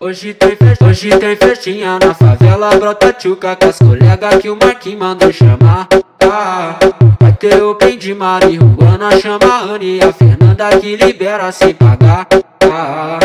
Hoje tem, festa, hoje tem festinha na favela, brota tchuca com as colegas que o Marquinhos mandou chamar. Ah, vai ter o bem de marihuana, chama a Anne e a Fernanda que libera sem pagar. Ah,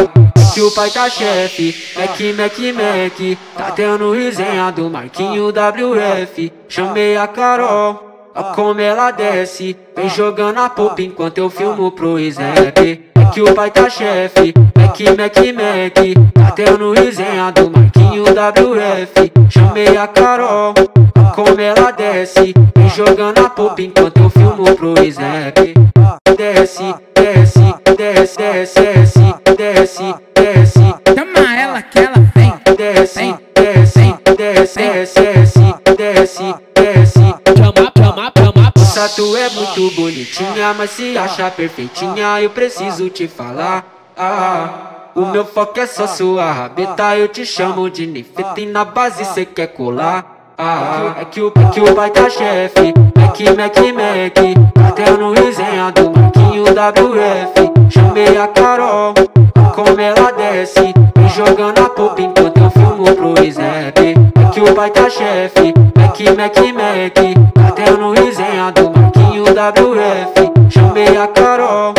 que o pai tá chefe, Mac, Mac, Mac, tá tendo resenha do Marquinho WF. Chamei a Carol. Ó. Como ela desce, vem jogando a popa enquanto eu filmo pro Isep. É que o pai tá chefe, Mac, Mac, Mac, tá tendo resenha do Marquinho WF. Chamei a Carol, ó. Como ela desce, vem jogando a popa enquanto eu filmo pro Isep. Desce, desce, desce, desce, desce, desce, desce. Chama ela que ela vem. Desce, desce, desce, desce, desce, tu é muito bonitinha, mas se acha perfeitinha, eu preciso te falar. Ah, o meu foco é só sua rabeta, eu te chamo de nifeta e na base cê quer colar. Ah, é que o, é que o pai tá chefe, Mac, Mac, tá tendo resenha do Marquinho WF. Chamei a Carol, como ela desce, vem jogando a popa enquanto eu filmo pro Isep. Que o pai tá chefe, Mac, Mac, Mac, tá tendo resenha do Marquinho WF. Chamei a Carol,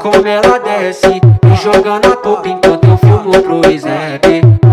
como ela desce, vem jogando a popa enquanto eu filmo pro Isep.